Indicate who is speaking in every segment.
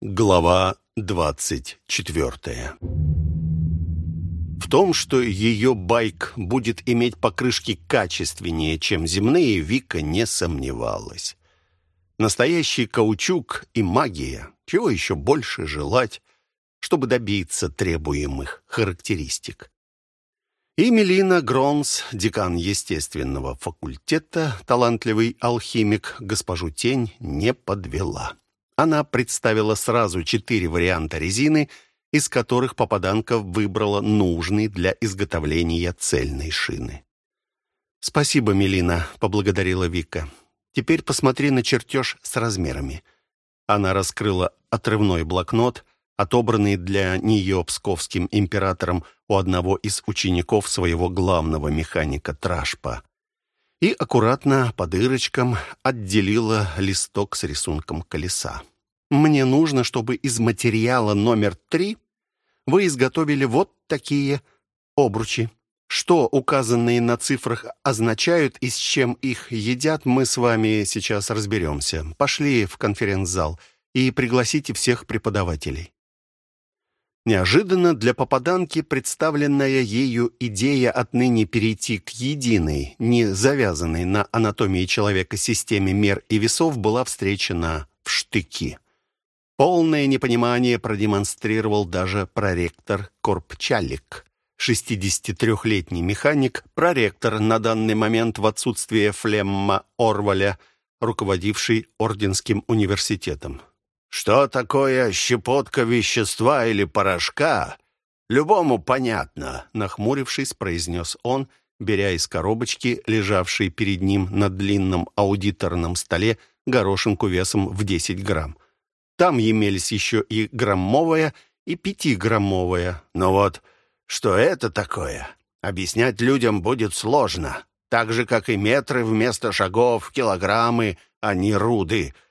Speaker 1: Глава двадцать четвертая В том, что ее байк будет иметь покрышки качественнее, чем земные, Вика не сомневалась. Настоящий каучук и магия. Чего еще больше желать, чтобы добиться требуемых характеристик? И Мелина Гронс, декан естественного факультета, талантливый алхимик, госпожу Тень не подвела. Она представила сразу четыре варианта резины, из которых попаданка выбрала нужный для изготовления цельной шины. «Спасибо, Мелина», — поблагодарила Вика. «Теперь посмотри на чертеж с размерами». Она раскрыла отрывной блокнот, отобранный для нее псковским императором у одного из учеников своего главного механика Трашпа и аккуратно по дырочкам отделила листок с рисунком колеса. «Мне нужно, чтобы из материала номер три вы изготовили вот такие обручи. Что указанные на цифрах означают и с чем их едят, мы с вами сейчас разберемся. Пошли в конференц-зал и пригласите всех преподавателей». Неожиданно для попаданки представленная ею идея отныне перейти к единой, не завязанной на анатомии человека системе мер и весов была встречена в штыки. Полное непонимание продемонстрировал даже проректор Корпчалик, 63-летний механик, проректор на данный момент в отсутствие Флемма Орваля, руководивший Орденским университетом. Что такое щепотка вещества или порошка, любому понятно, нахмурившись, произнес он, беря из коробочки, лежавшей перед ним на длинном аудиторном столе, горошинку весом в 10 грамм. Там имелись еще и граммовая, и пятиграммовая. Но вот что это такое, объяснять людям будет сложно. Так же, как и метры вместо шагов, килограммы, а не руды —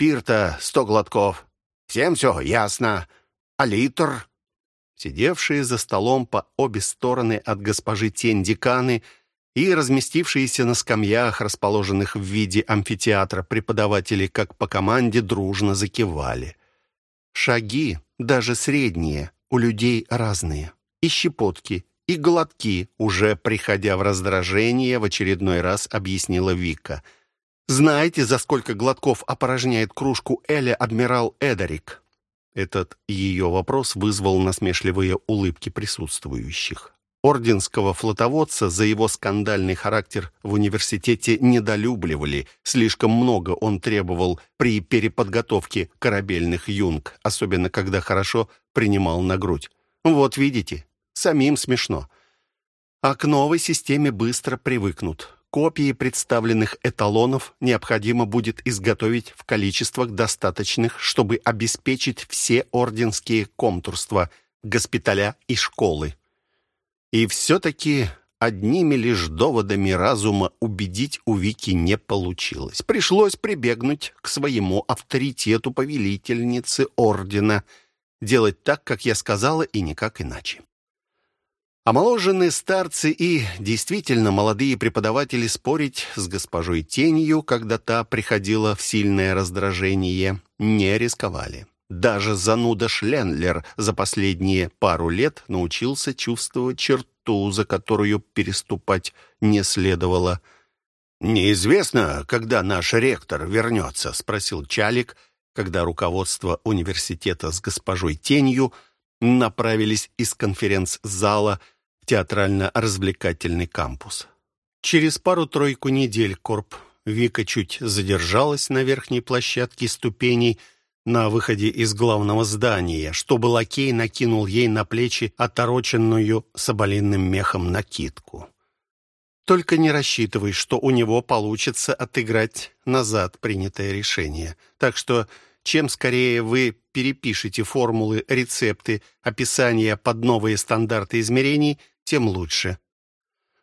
Speaker 1: спирта сто глотков. Всем все ясно. А литр?» Сидевшие за столом по обе стороны от госпожи тень деканы и разместившиеся на скамьях, расположенных в виде амфитеатра, преподаватели, как по команде, дружно закивали. Шаги, даже средние, у людей разные. И щепотки, и глотки, уже приходя в раздражение, в очередной раз объяснила Вика — знаете, за сколько глотков опорожняет кружку Эля адмирал Эдерик?» Этот ее вопрос вызвал насмешливые улыбки присутствующих. Орденского флотоводца за его скандальный характер в университете недолюбливали. Слишком много он требовал при переподготовке корабельных юнг, особенно когда хорошо принимал на грудь. Вот видите, самим смешно. А к новой системе быстро привыкнут. Копии представленных эталонов необходимо будет изготовить в количествах достаточных, чтобы обеспечить все орденские комтурства, госпиталя и школы. И все-таки одними лишь доводами разума убедить у Вики не получилось. Пришлось прибегнуть к своему авторитету повелительницы ордена, делать так, как я сказала, и никак иначе. Омоложенные старцы и действительно молодые преподаватели спорить с госпожой Тенью, когда та приходила в сильное раздражение, не рисковали. Даже зануда Шленлер за последние пару лет научился чувствовать черту, за которую переступать не следовало. «Неизвестно, когда наш ректор вернется?» — спросил Чалик, когда руководство университета с госпожой Тенью — направились из конференц-зала в театрально-развлекательный кампус. Через пару-тройку недель Корп Вика чуть задержалась на верхней площадке ступеней на выходе из главного здания, чтобы лакей накинул ей на плечи отороченную соболиным мехом накидку. Только не рассчитывай, что у него получится отыграть назад принятое решение. Так что чем скорее вы перепишете формулы, рецепты, описания под новые стандарты измерений, тем лучше.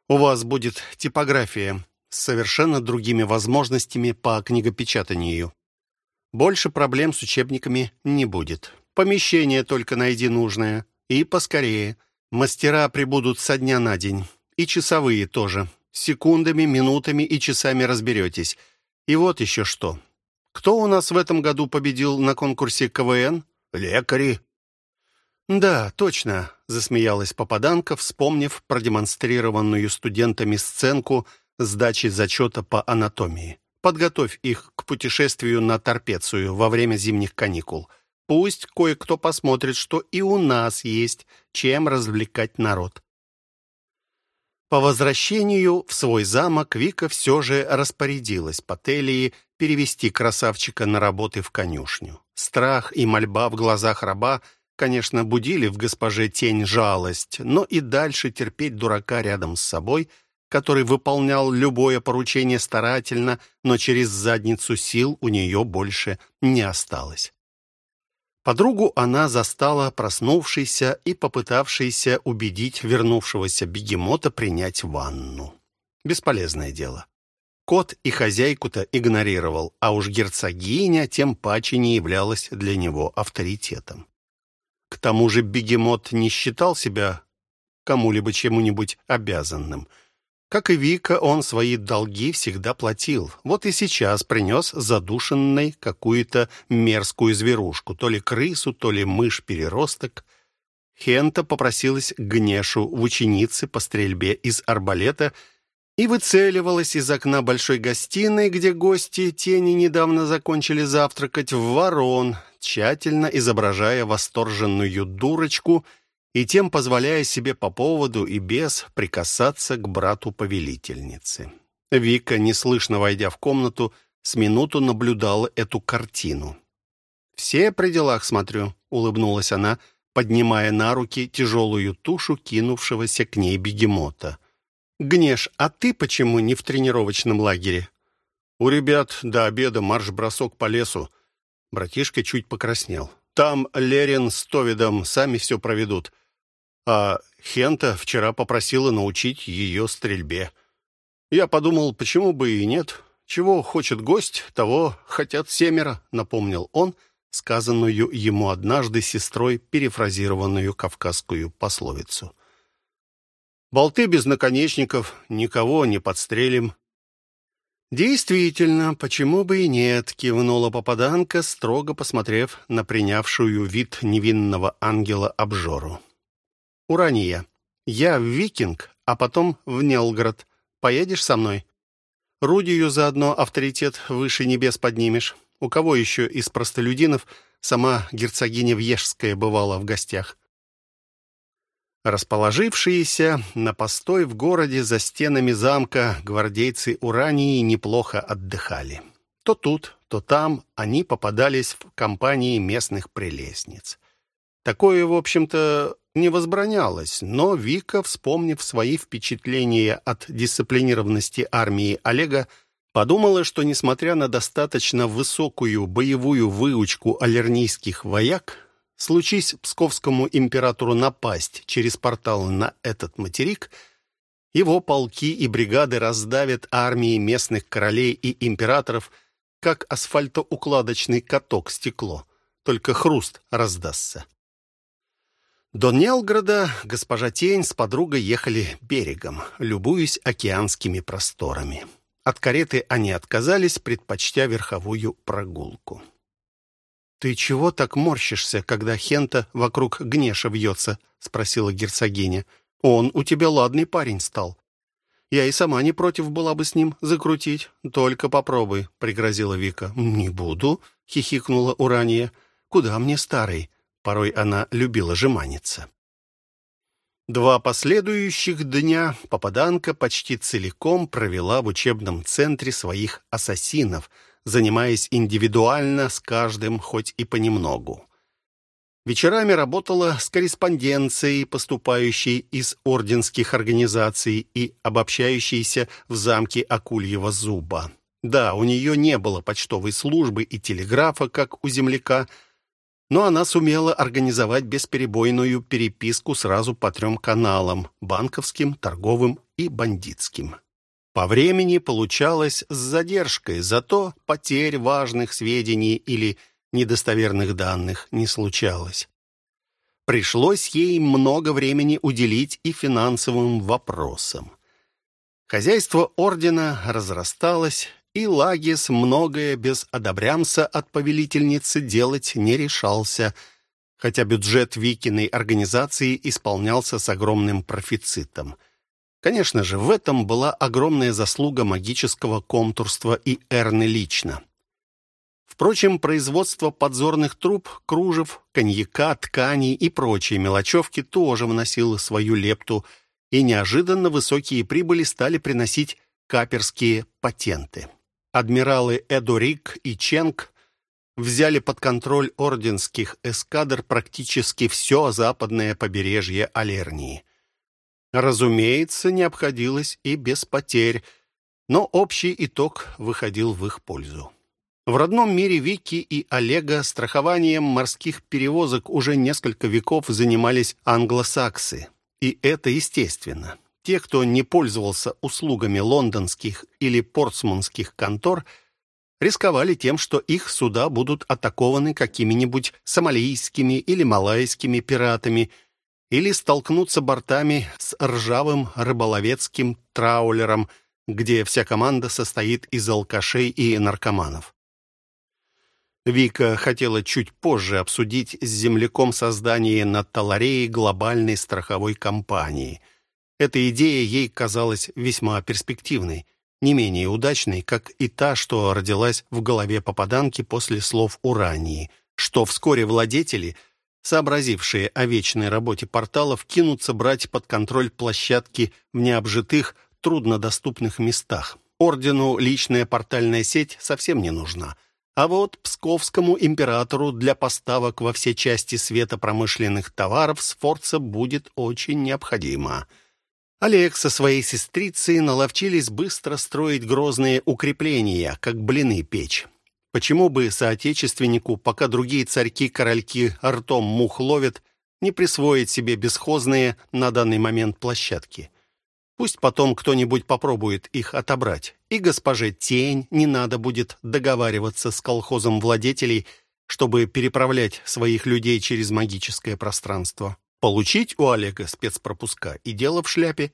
Speaker 1: У вас будет типография с совершенно другими возможностями по книгопечатанию. Больше проблем с учебниками не будет. Помещение только найди нужное. И поскорее. Мастера прибудут со дня на день. И часовые тоже. Секундами, минутами и часами разберетесь. И вот еще что. Кто у нас в этом году победил на конкурсе КВН? лекари».
Speaker 2: «Да, точно», — засмеялась попаданка, вспомнив продемонстрированную студентами сценку сдачи зачета по анатомии. «Подготовь их к путешествию на Торпецию во время зимних каникул. Пусть кое-кто посмотрит, что и у нас есть чем развлекать народ». По возвращению в свой замок Вика все же распорядилась Пателии перевести красавчика на работы в конюшню. Страх и мольба в глазах раба — конечно, будили в госпоже тень жалость, но и дальше терпеть дурака рядом с собой, который выполнял любое поручение старательно, но через задницу сил у нее больше не осталось. Подругу она застала проснувшейся и попытавшейся убедить вернувшегося бегемота принять ванну. Бесполезное дело. Кот и хозяйку-то игнорировал, а уж герцогиня тем паче не являлась для него авторитетом. К тому же бегемот не считал себя кому-либо чему-нибудь обязанным. Как и Вика, он свои долги всегда платил. Вот и сейчас принес задушенной какую-то мерзкую зверушку, то ли крысу, то ли мышь-переросток. Хента попросилась к Гнешу в ученице по стрельбе из арбалета и выцеливалась из окна большой гостиной, где гости тени недавно закончили завтракать, в ворон, тщательно изображая восторженную дурочку и тем позволяя себе по поводу и без прикасаться к брату повелительницы. Вика, неслышно войдя в комнату, с минуту наблюдала эту картину. «Все при делах смотрю», — улыбнулась она, поднимая на руки тяжелую тушу кинувшегося к ней бегемота. «Гнеш, а ты почему не в тренировочном лагере?»
Speaker 1: «У ребят до обеда марш-бросок по лесу. Братишка чуть покраснел. «Там Лерин с Товидом сами все проведут. А Хента вчера попросила научить ее стрельбе. Я подумал, почему бы и нет. Чего хочет гость, того хотят семеро», — напомнил он, сказанную ему однажды сестрой перефразированную кавказскую пословицу. «Болты без наконечников, никого не подстрелим».
Speaker 2: «Действительно, почему бы и нет?» — кивнула попаданка, строго посмотрев на принявшую вид невинного ангела обжору. «Урания, я в Викинг, а потом в Нелград. Поедешь со мной? Рудию заодно авторитет выше небес поднимешь. У кого еще из простолюдинов сама герцогиня Вьежская бывала в гостях?» Расположившиеся на постой в городе за стенами замка гвардейцы Урании неплохо отдыхали. То тут, то там они попадались в компании местных прелестниц. Такое, в общем-то, не возбранялось, но Вика, вспомнив свои впечатления от дисциплинированности армии Олега, подумала, что, несмотря на достаточно высокую боевую выучку алернийских вояк, Случись псковскому императору напасть через портал на этот материк, его полки и бригады раздавят армии местных королей и императоров, как асфальтоукладочный каток стекло, только хруст раздастся. До Нелграда госпожа Тень с подругой ехали берегом, любуясь океанскими просторами. От кареты они отказались, предпочтя верховую прогулку. «Ты чего так морщишься, когда Хента вокруг Гнеша вьется?» — спросила герцогиня. «Он у тебя ладный парень стал. Я и сама не против была бы с ним закрутить. Только попробуй», — пригрозила Вика. «Не буду», — хихикнула Урания. «Куда мне старый?» Порой она любила жеманиться. Два последующих дня попаданка почти целиком провела в учебном центре своих ассасинов — занимаясь индивидуально с каждым, хоть и понемногу. Вечерами работала с корреспонденцией, поступающей из орденских организаций и обобщающейся в замке Акульего Зуба. Да, у нее не было почтовой службы и телеграфа, как у земляка, но она сумела организовать бесперебойную переписку сразу по трем каналам – банковским, торговым и бандитским. По времени получалось с задержкой, зато потерь важных сведений или недостоверных данных не случалось. Пришлось ей много времени уделить и финансовым вопросам. Хозяйство ордена разрасталось, и Лагис многое без одобрямса от повелительницы делать не решался, хотя бюджет Викиной организации исполнялся с огромным профицитом. Конечно же, в этом была огромная заслуга магического комтурства и Эрны лично. Впрочем, производство подзорных труб, кружев, коньяка, тканей и прочие мелочевки тоже вносило свою лепту, и неожиданно высокие прибыли стали приносить каперские патенты. Адмиралы Эдорик и Ченг взяли под контроль орденских эскадр практически все западное побережье Алернии. Разумеется, не обходилось и без потерь, но общий итог выходил в их пользу. В родном мире Вики и Олега страхованием морских перевозок уже несколько веков занимались англосаксы. И это естественно. Те, кто не пользовался услугами лондонских или портсмунских контор, рисковали тем, что их суда будут атакованы какими-нибудь сомалийскими или малайскими пиратами или столкнутся бортами с ржавым рыболовецким траулером, где вся команда состоит из алкашей и наркоманов. Вика хотела чуть позже обсудить с земляком создание на Таларее глобальной страховой компании. Эта идея ей казалась весьма перспективной, не менее удачной, как и та, что родилась в голове попаданки после слов Урании, что вскоре владетели, сообразившие о вечной работе порталов, кинутся брать под контроль площадки в необжитых, труднодоступных местах. Ордену личная портальная сеть совсем не нужна – а вот псковскому императору для поставок во все части света промышленных товаров Сфорца будет очень необходимо. Олег со своей сестрицей наловчились быстро строить грозные укрепления, как блины печь. Почему бы соотечественнику, пока другие царьки-корольки ртом мух ловят, не присвоить себе бесхозные на данный момент площадки? Пусть потом кто-нибудь попробует их отобрать. И госпоже Тень не надо будет договариваться с колхозом владетелей, чтобы переправлять своих людей через магическое пространство. Получить у Олега спецпропуска и дело в шляпе.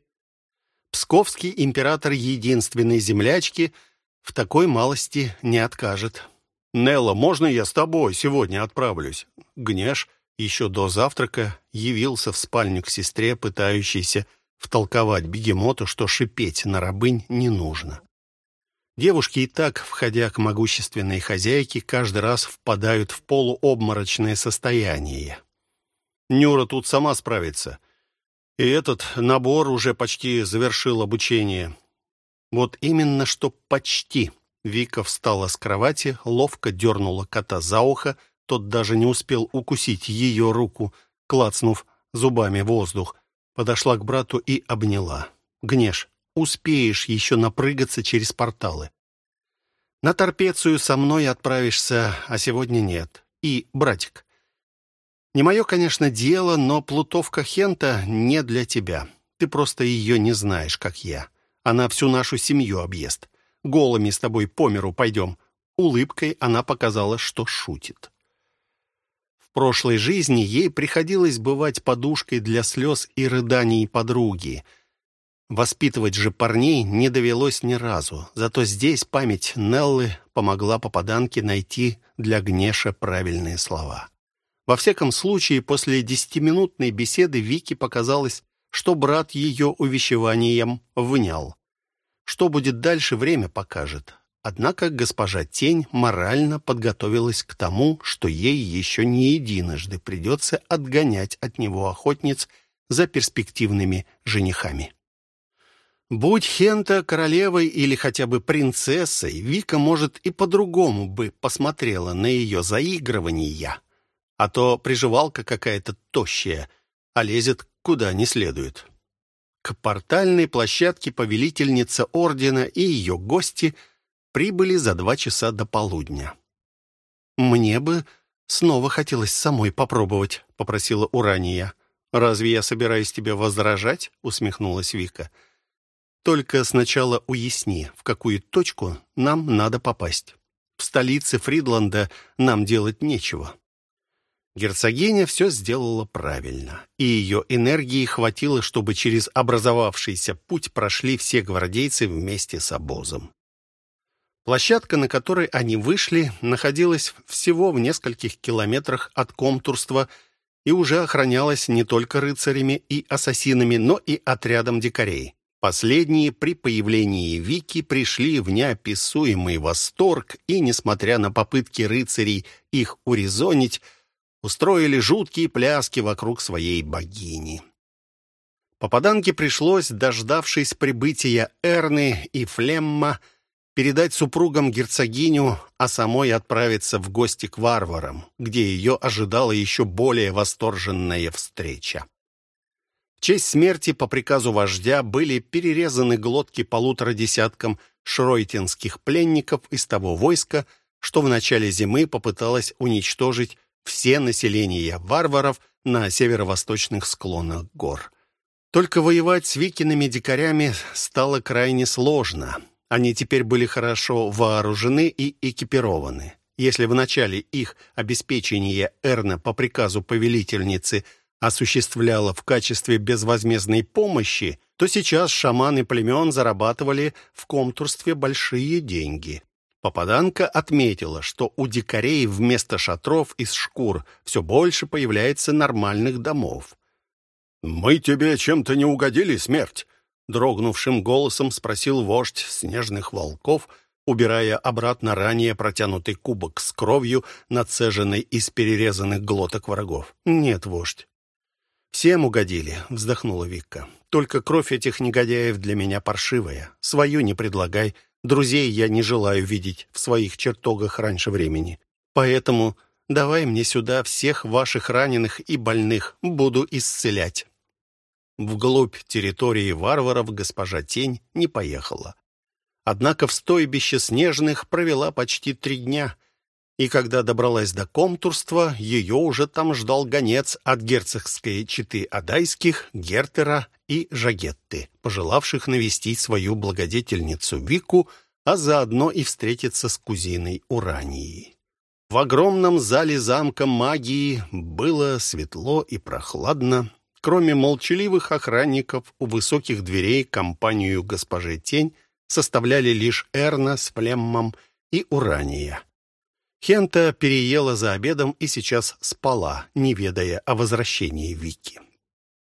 Speaker 2: Псковский император единственной землячки в такой малости не откажет. «Нелла, можно я с тобой сегодня отправлюсь?» Гнеш еще до завтрака явился в спальню к сестре, пытающейся втолковать бегемоту, что шипеть на рабынь не нужно. Девушки и так, входя к могущественной хозяйке, каждый раз впадают в полуобморочное состояние. Нюра тут сама справится. И этот набор уже почти завершил обучение. Вот именно что почти. Вика встала с кровати, ловко дернула кота за ухо, тот даже не успел укусить ее руку, клацнув зубами воздух, Подошла к брату и обняла. «Гнеш, успеешь еще напрыгаться через порталы. На Торпецию со мной отправишься, а сегодня нет. И, братик, не мое, конечно, дело, но плутовка Хента не для тебя. Ты просто ее не знаешь, как я. Она всю нашу семью объест. Голыми с тобой по миру пойдем». Улыбкой она показала, что шутит прошлой жизни ей приходилось бывать подушкой для слез и рыданий подруги. Воспитывать же парней не довелось ни разу, зато здесь память Неллы помогла попаданке найти для Гнеша правильные слова. Во всяком случае, после десятиминутной беседы Вике показалось, что брат ее увещеванием внял. Что будет дальше, время покажет. Однако госпожа Тень морально подготовилась к тому, что ей еще не единожды придется отгонять от него охотниц за перспективными женихами. Будь Хента королевой или хотя бы принцессой, Вика, может, и по-другому бы посмотрела на ее заигрывания. А то приживалка какая-то тощая, а лезет куда не следует. К портальной площадке повелительница ордена и ее гости – прибыли за два часа до полудня. «Мне бы снова хотелось самой попробовать», — попросила Урания. «Разве я собираюсь тебе возражать?» — усмехнулась Вика. «Только сначала уясни, в какую точку нам надо попасть. В столице Фридланда нам делать нечего». Герцогиня все сделала правильно, и ее энергии хватило, чтобы через образовавшийся путь прошли все гвардейцы вместе с обозом. Площадка, на которой они вышли, находилась всего в нескольких километрах от комтурства и уже охранялась не только рыцарями и ассасинами, но и отрядом дикарей. Последние при появлении Вики пришли в неописуемый восторг и, несмотря на попытки рыцарей их урезонить, устроили жуткие пляски вокруг своей богини. Попаданке пришлось, дождавшись прибытия Эрны и Флемма, передать супругам герцогиню, а самой отправиться в гости к варварам, где ее ожидала еще более восторженная встреча. В честь смерти по приказу вождя были перерезаны глотки полутора десяткам шройтинских пленников из того войска, что в начале зимы попыталось уничтожить все населения варваров на северо-восточных склонах гор. Только воевать с викиными дикарями стало крайне сложно. Они теперь были хорошо вооружены и экипированы. Если в начале их обеспечение Эрна по приказу повелительницы осуществляло в качестве безвозмездной помощи, то сейчас шаманы племен зарабатывали в комтурстве большие деньги. Попаданка отметила, что у дикарей вместо шатров из шкур все больше появляется нормальных домов. «Мы тебе чем-то не угодили, смерть?» Дрогнувшим голосом спросил вождь снежных волков, убирая обратно ранее протянутый кубок с кровью, нацеженной из перерезанных глоток врагов. «Нет, вождь». «Всем угодили», — вздохнула Викка. «Только кровь этих негодяев для меня паршивая. Свою не предлагай. Друзей я не желаю видеть в своих чертогах раньше времени. Поэтому давай мне сюда всех ваших раненых и больных. Буду исцелять». Вглубь территории варваров госпожа Тень не поехала. Однако в стойбище Снежных провела почти три дня, и когда добралась до комтурства, ее уже там ждал гонец от герцогской четы Адайских, Гертера и Жагетты, пожелавших навестить свою благодетельницу Вику, а заодно и встретиться с кузиной Уранией. В огромном зале замка магии было светло и прохладно, Кроме молчаливых охранников, у высоких дверей компанию госпожи Тень составляли лишь Эрна с Флеммом и Урания. Хента переела за обедом и сейчас спала, не ведая о возвращении Вики.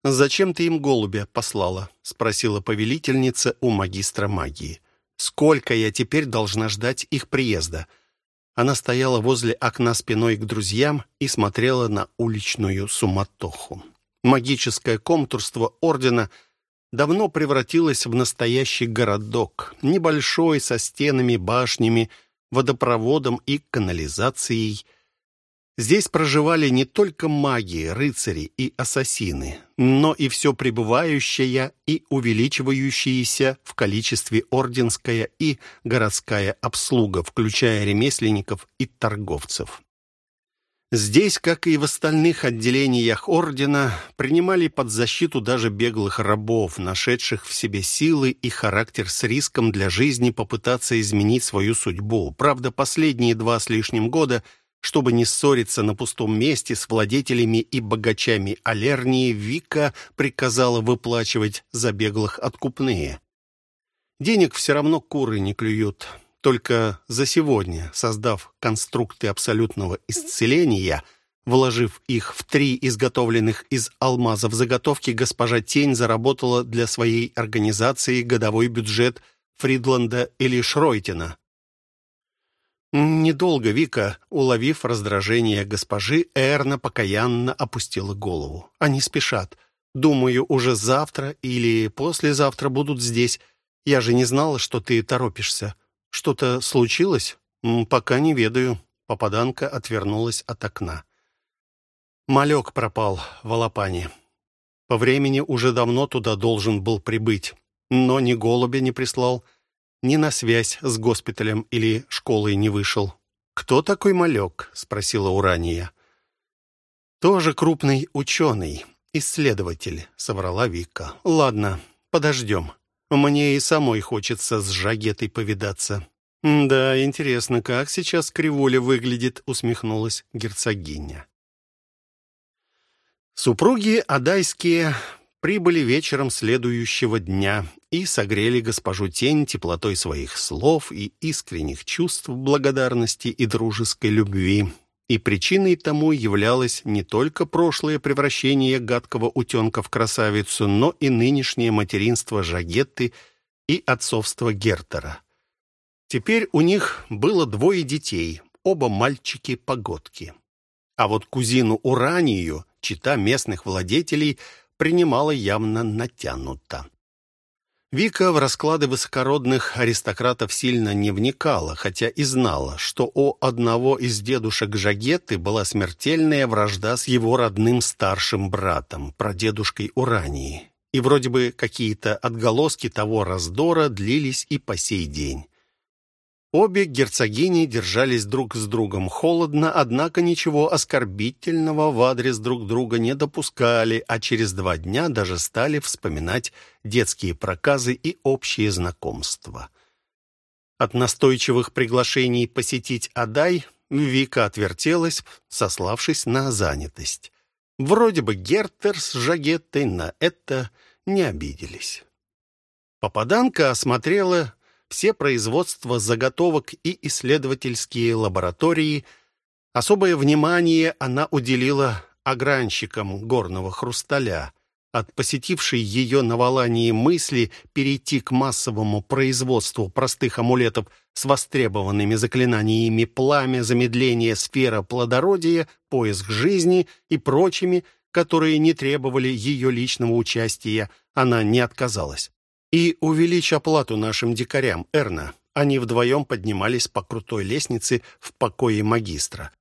Speaker 2: «Зачем ты им голубя послала?» — спросила повелительница у магистра магии. «Сколько я теперь должна ждать их приезда?» Она стояла возле окна спиной к друзьям и смотрела на уличную суматоху. Магическое комтурство ордена давно превратилось в настоящий городок, небольшой, со стенами, башнями, водопроводом и канализацией. Здесь проживали не только маги, рыцари и ассасины, но и все пребывающая и увеличивающаяся в количестве орденская и городская обслуга, включая ремесленников и торговцев. Здесь, как и в остальных отделениях ордена, принимали под защиту даже беглых рабов, нашедших в себе силы и характер с риском для жизни попытаться изменить свою судьбу. Правда, последние два с лишним года, чтобы не ссориться на пустом месте с владетелями и богачами Алернии, Вика приказала выплачивать за беглых откупные. Денег все равно куры не клюют. Только за сегодня, создав конструкты абсолютного исцеления, вложив их в три изготовленных из алмазов заготовки, госпожа Тень заработала для своей организации годовой бюджет Фридланда или Шройтина. Недолго Вика, уловив раздражение госпожи, Эрна покаянно опустила голову. «Они спешат. Думаю, уже завтра или послезавтра будут здесь. Я же не знала, что ты торопишься». «Что-то случилось?» «Пока не ведаю». Попаданка отвернулась от окна. Малек пропал в Алапане. По времени уже давно туда должен был прибыть, но ни голубя не прислал, ни на связь с госпиталем или школой не вышел. «Кто такой Малек?» — спросила Урания. «Тоже крупный ученый, исследователь», — соврала Вика. «Ладно, подождем». Мне и самой хочется с Жагетой повидаться». «Да, интересно, как сейчас Криволя выглядит», — усмехнулась герцогиня. Супруги Адайские прибыли вечером следующего дня и согрели госпожу Тень теплотой своих слов и искренних чувств благодарности и дружеской любви. И причиной тому являлось не только прошлое превращение гадкого утенка в красавицу, но и нынешнее материнство Жагетты и отцовство Гертера. Теперь у них было двое детей, оба мальчики-погодки. А вот кузину Уранию, чита местных владетелей, принимала явно натянуто. Вика в расклады высокородных аристократов сильно не вникала, хотя и знала, что у одного из дедушек Жагеты была смертельная вражда с его родным старшим братом, прадедушкой Урании. И вроде бы какие-то отголоски того раздора длились и по сей день. Обе герцогини держались друг с другом холодно, однако ничего оскорбительного в адрес друг друга не допускали, а через два дня даже стали вспоминать детские проказы и общие знакомства. От настойчивых приглашений посетить Адай Вика отвертелась, сославшись на занятость. Вроде бы Гертер с Жагеттой на это не обиделись. Попаданка осмотрела все производства заготовок и исследовательские лаборатории. Особое внимание она уделила огранщикам горного хрусталя. От посетившей ее на Валании мысли перейти к массовому производству простых амулетов с востребованными заклинаниями пламя, замедление, сфера плодородия, поиск жизни и прочими, которые не требовали ее личного участия, она не отказалась. И увеличь оплату нашим дикарям, Эрна. Они вдвоем поднимались по крутой лестнице в покое магистра.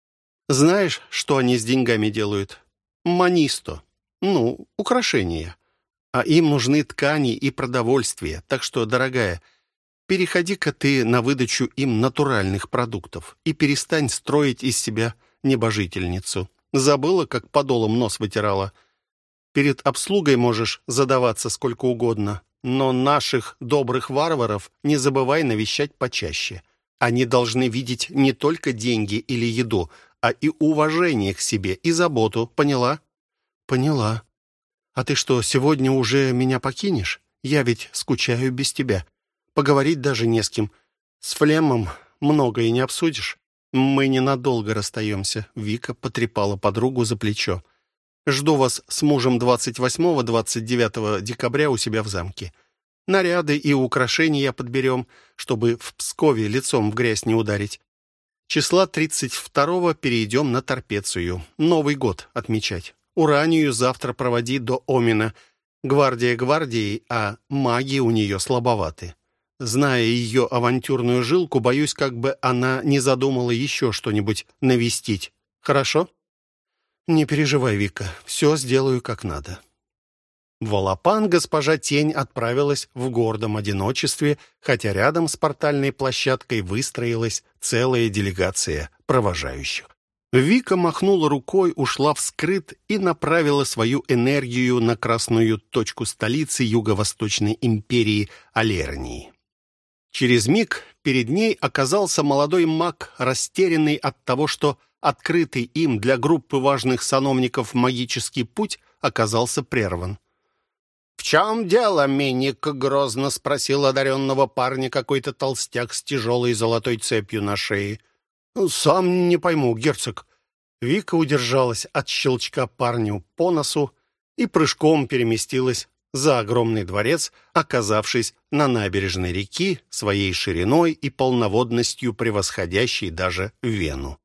Speaker 2: Знаешь, что они с деньгами делают? Манисто. Ну, украшения. А им нужны ткани и продовольствие. Так что, дорогая, переходи-ка ты на выдачу им натуральных продуктов и перестань строить из себя небожительницу. Забыла, как подолом нос вытирала. Перед обслугой можешь задаваться сколько угодно. Но наших добрых варваров не забывай навещать почаще. Они должны видеть не только деньги или еду, а и уважение к себе и заботу. Поняла? Поняла. А ты что, сегодня уже меня покинешь? Я ведь скучаю без тебя. Поговорить даже не с кем. С Флемом многое не обсудишь. Мы ненадолго расстаемся. Вика потрепала подругу за плечо. Жду вас с мужем 28-29 декабря у себя в замке. Наряды и украшения подберем, чтобы в Пскове лицом в грязь не ударить. Числа 32-го перейдем на Торпецию. Новый год отмечать. Уранию завтра проводи до Омина. Гвардия гвардией, а маги у нее слабоваты. Зная ее авантюрную жилку, боюсь, как бы она не задумала еще что-нибудь навестить. Хорошо? «Не переживай, Вика, все сделаю как надо». В Волопан госпожа Тень отправилась в гордом одиночестве, хотя рядом с портальной площадкой выстроилась целая делегация провожающих. Вика махнула рукой, ушла вскрыт и направила свою энергию на красную точку столицы Юго-Восточной империи Алернии. Через миг перед ней оказался молодой маг, растерянный от того, что открытый им для группы важных сановников магический путь оказался прерван. «В чем дело, Миник?» — грозно спросил одаренного парня какой-то толстяк с тяжелой золотой цепью на шее. «Сам не пойму, герцог». Вика удержалась от щелчка парню по носу и прыжком переместилась за огромный дворец, оказавшись на набережной реки своей шириной и полноводностью превосходящей даже Вену.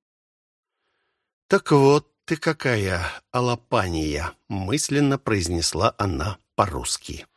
Speaker 2: «Так вот ты какая, Алапания!» — мысленно произнесла она по-русски.